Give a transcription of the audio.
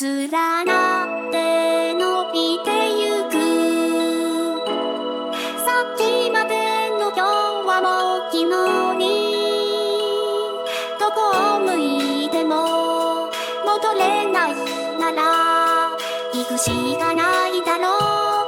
連なって伸びてゆく。さっきまでの今日はもう昨日に。どこを向いても戻れないなら行くしかないだろう。